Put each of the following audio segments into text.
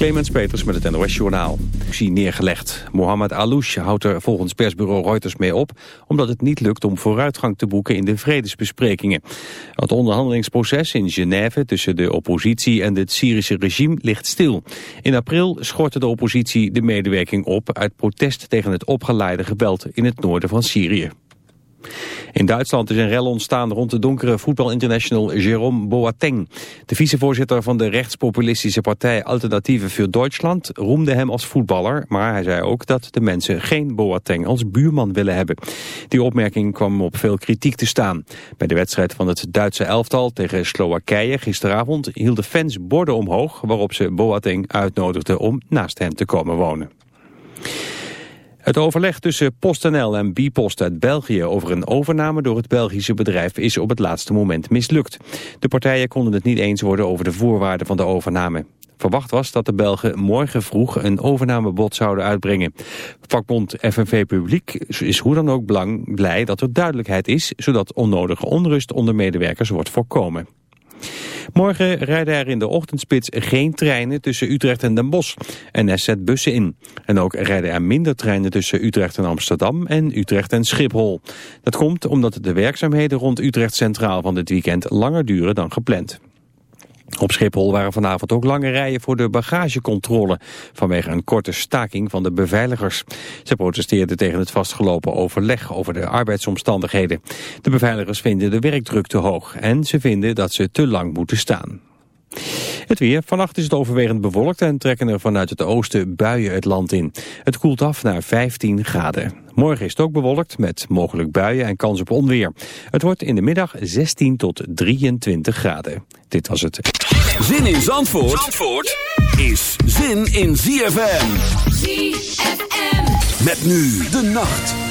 Clemens Peters met het NOS Journaal. Zie neergelegd. Mohamed Alouche houdt er volgens persbureau Reuters mee op... omdat het niet lukt om vooruitgang te boeken in de vredesbesprekingen. Het onderhandelingsproces in Genève tussen de oppositie en het Syrische regime ligt stil. In april schortte de oppositie de medewerking op... uit protest tegen het opgeleide geweld in het noorden van Syrië. In Duitsland is een rel ontstaan rond de donkere voetbalinternational Jérôme Boateng. De vicevoorzitter van de rechtspopulistische partij Alternatieve voor Duitsland roemde hem als voetballer, maar hij zei ook dat de mensen geen Boateng als buurman willen hebben. Die opmerking kwam op veel kritiek te staan. Bij de wedstrijd van het Duitse elftal tegen Slowakije gisteravond hielden fans borden omhoog waarop ze Boateng uitnodigden om naast hem te komen wonen. Het overleg tussen PostNL en Bipost uit België over een overname door het Belgische bedrijf is op het laatste moment mislukt. De partijen konden het niet eens worden over de voorwaarden van de overname. Verwacht was dat de Belgen morgen vroeg een overnamebod zouden uitbrengen. Vakbond FNV Publiek is hoe dan ook blij dat er duidelijkheid is, zodat onnodige onrust onder medewerkers wordt voorkomen. Morgen rijden er in de ochtendspits geen treinen tussen Utrecht en Den Bosch. NS zet bussen in. En ook rijden er minder treinen tussen Utrecht en Amsterdam en Utrecht en Schiphol. Dat komt omdat de werkzaamheden rond Utrecht Centraal van dit weekend langer duren dan gepland. Op Schiphol waren vanavond ook lange rijen voor de bagagecontrole... vanwege een korte staking van de beveiligers. Ze protesteerden tegen het vastgelopen overleg over de arbeidsomstandigheden. De beveiligers vinden de werkdruk te hoog... en ze vinden dat ze te lang moeten staan. Het weer. Vannacht is het overwegend bewolkt en trekken er vanuit het oosten buien het land in. Het koelt af naar 15 graden. Morgen is het ook bewolkt met mogelijk buien en kans op onweer. Het wordt in de middag 16 tot 23 graden. Dit was het. Zin in Zandvoort, Zandvoort is zin in ZFM. ZFM. Met nu de nacht.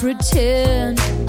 Pretend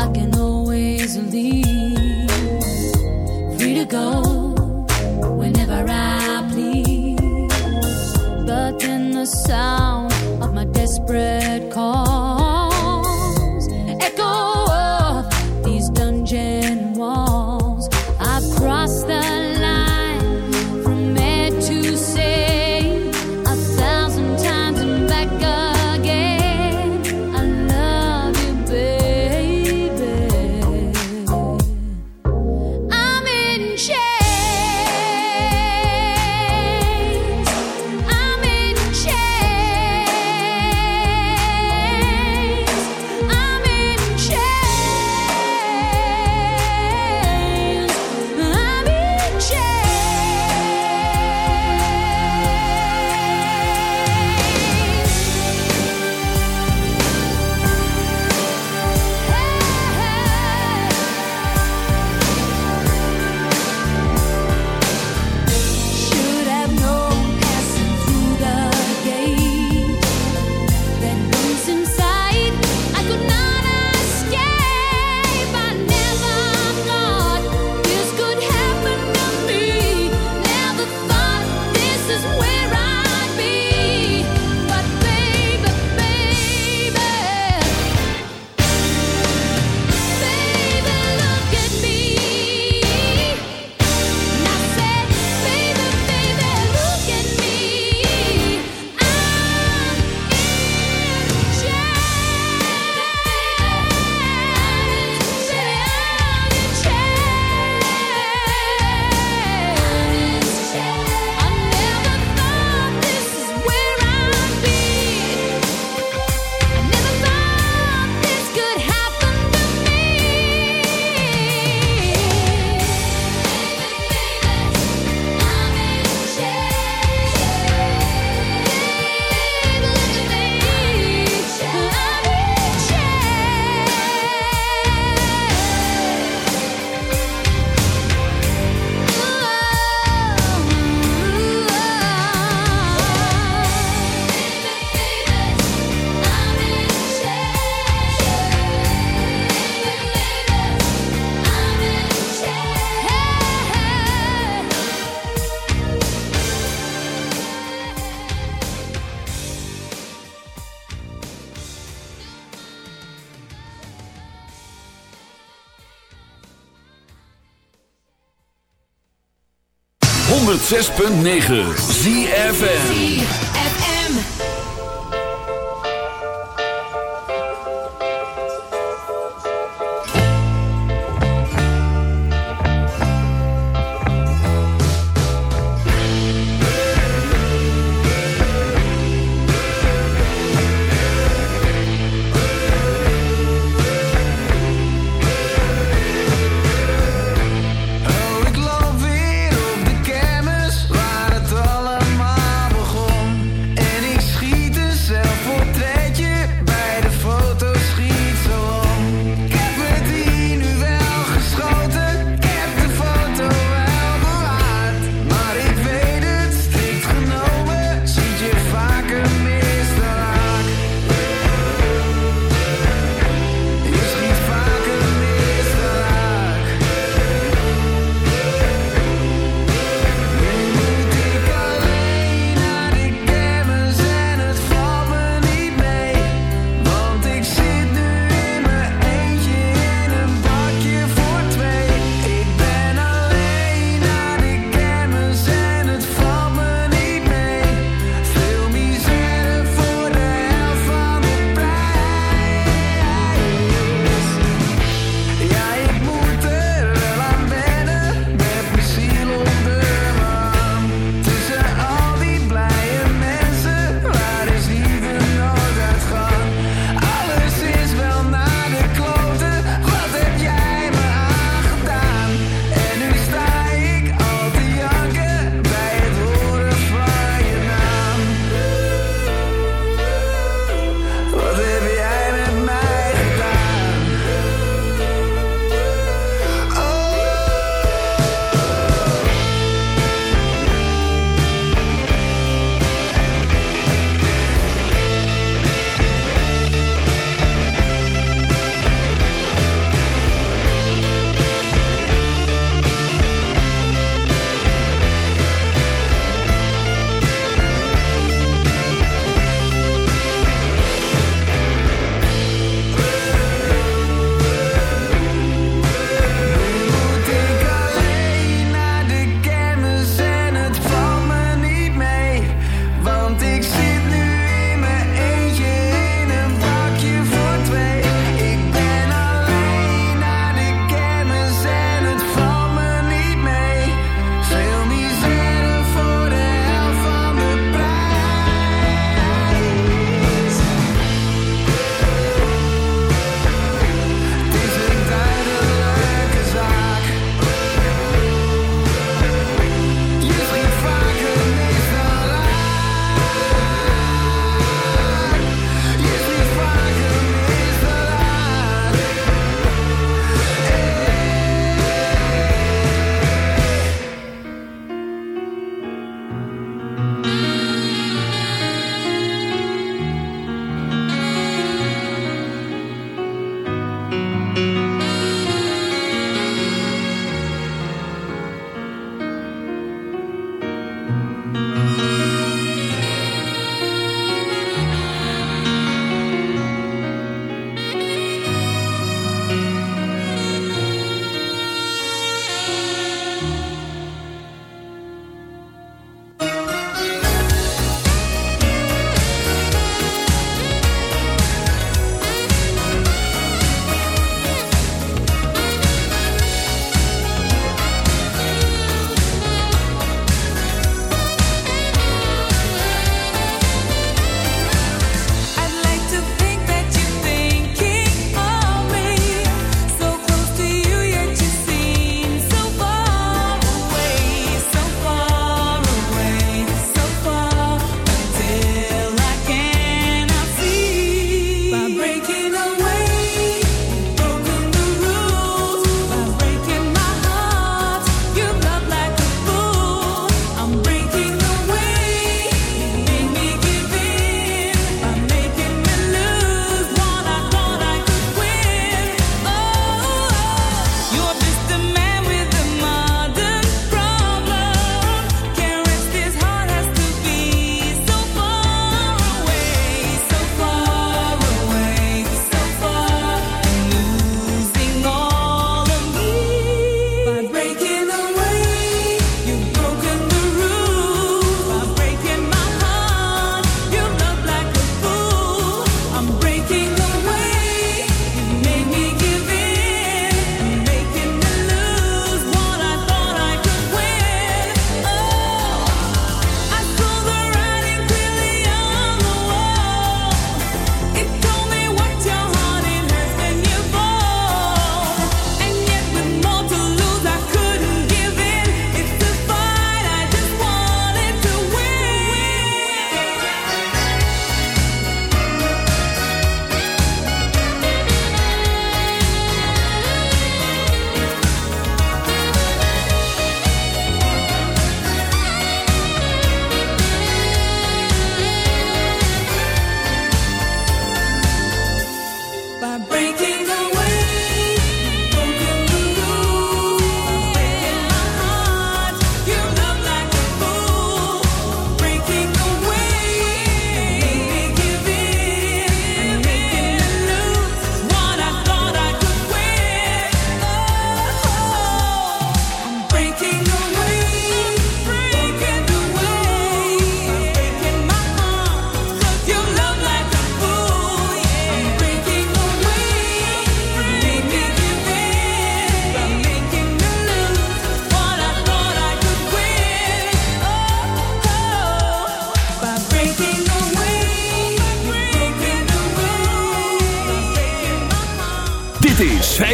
106.9 ZFN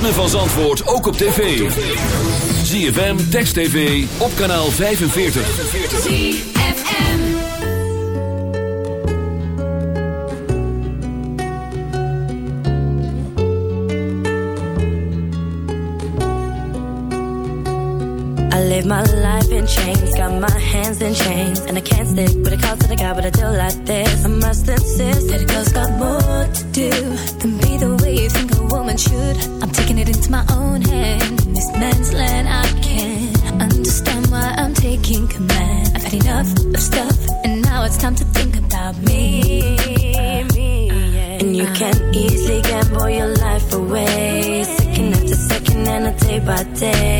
ritme van Zandvoort ook op tv. ZFM, Text TV, op kanaal 45. ZFM. I live my life in chains, got my hands in chains, and I can't stick with a call to the guy, but I do like this. I must insist that a girl's got more to do than be the way you think a woman should. It's time to think about me. me yeah. And you can easily gamble your life away. Second after second, and a day by day.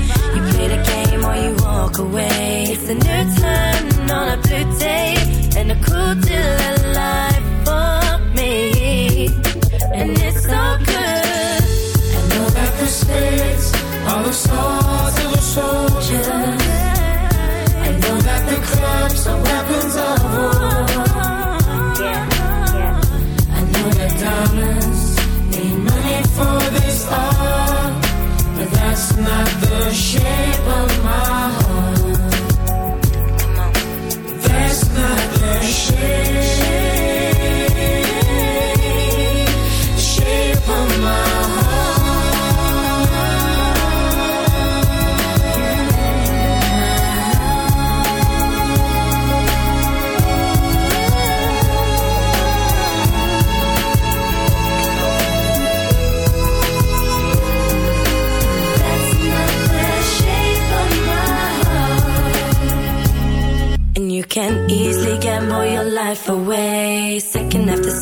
Walk away. It's a new turn on a blue day. And a cool deal of life for me. And it's so good. I know that the spirits are the swords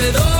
te doy.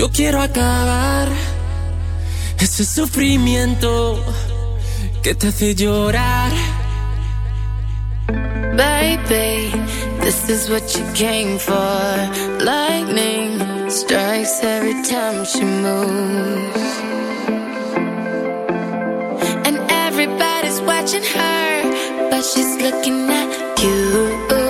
Yo quiero acabar ese sufrimiento que te hace llorar. Baby, this is what you came for. Lightning strikes every time she moves. And everybody's watching her, but she's looking at you.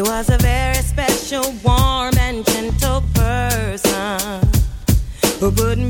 He was a very special, warm, and gentle person who wouldn't?